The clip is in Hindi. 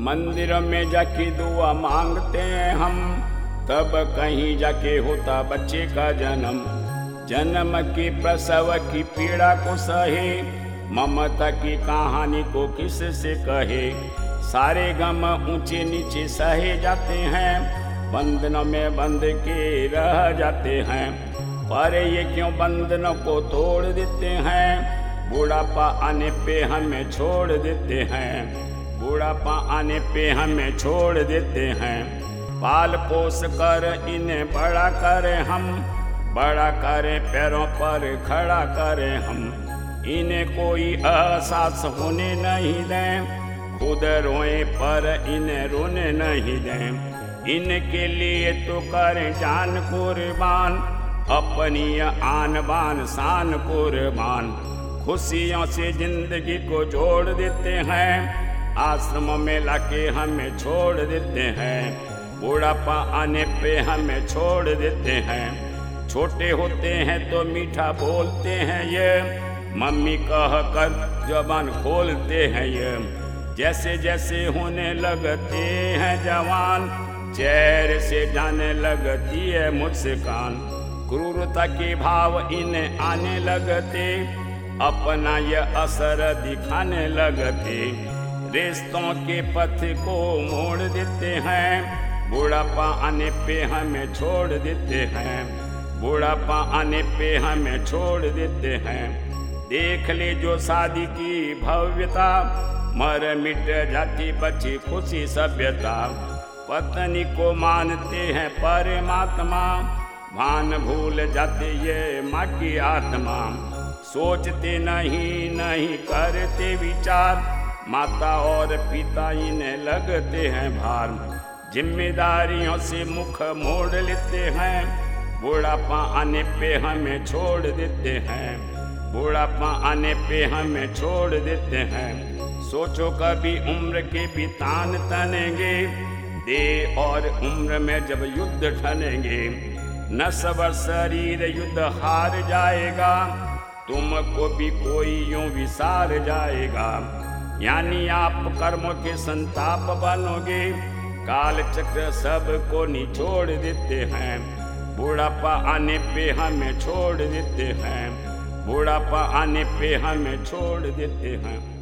मंदिर में जाके दुआ मांगते हैं हम। तब कहीं जाके होता बच्चे का जन्म। जन्म की प्रसव की पीड़ा को सहे। ममता की कहानी को किस से कहे? सारे गम ऊँचे नीचे सहे जाते हैं। बंधनों में बंध के रह जाते हैं। पर ये क्यों बंधनों को तोड़ देते हैं? बुढ़ापा आने पे हमें छोड़ देते हैं। बुढ़ापा आने पे हमें छोड़ देते हैं। पाल पोस कर इन्हें बड़ा करें हम, बड़ा करें पैरों पर खड़ा करें हम। इन्हें कोई एहसास होने नहीं दें, खुद रोए पर इन्हें रोने नहीं दें। इनके लिए तो करें जान कुर्बान, अपनी आन बान शान कुर्बान। खुशियों से ज़िंदगी को जोड़ देते हैं आश्रम में लाके हमें छोड़ देते हैं। बुढ़ापा आने पे हमें छोड़ देते हैं। छोटे होते हैं तो मीठा बोलते हैं ये। मम्मी कह कर जबान खोलते हैं ये। जैसे जैसे होने लगते हैं जवान, चेहरे से जाने लगती है मुस्कान। क्रूरता के भाव इन्हें आने लगते, अपना यह असर दिखाने लगते। रिश्तों के पथ को मोड़ देते हैं। बुढ़ापा आने पे हमें छोड़ देते हैं। बुढ़ापा आने पे हमें छोड़ देते हैं। देख ले जो शादी की भव्यता, मर मिट जाती बची खुशी सभ्यता। पत्नी को मानते हैं परमात्मा, भान भूल जाते ये माँ की आत्मा। सोचते नहीं नहीं करते विचार माता और पिता इन्हें लगते हैं भार। जिम्मेदारियों से मुख मोड़ लेते हैं। बुढ़ापा आने पे हमें छोड़ देते हैं। बुढ़ापा आने पे हमें छोड़ देते हैं। सोचो कभी उम्र के भी तान तनेंगे। दे और उम्र में जब युद्ध ठनेंगे। न सबर शरीर युद्ध हार जाएगा। तुमको भी कोई यूँ विसार जाएगा। यानी आप कर्मों के संताप बनोगे। काल चक्र सब सबको निचोड़ देते हैं। बुढ़ापा आने पे हमें छोड़ देते हैं। बुढ़ापा आने पे हमें छोड़ देते हैं।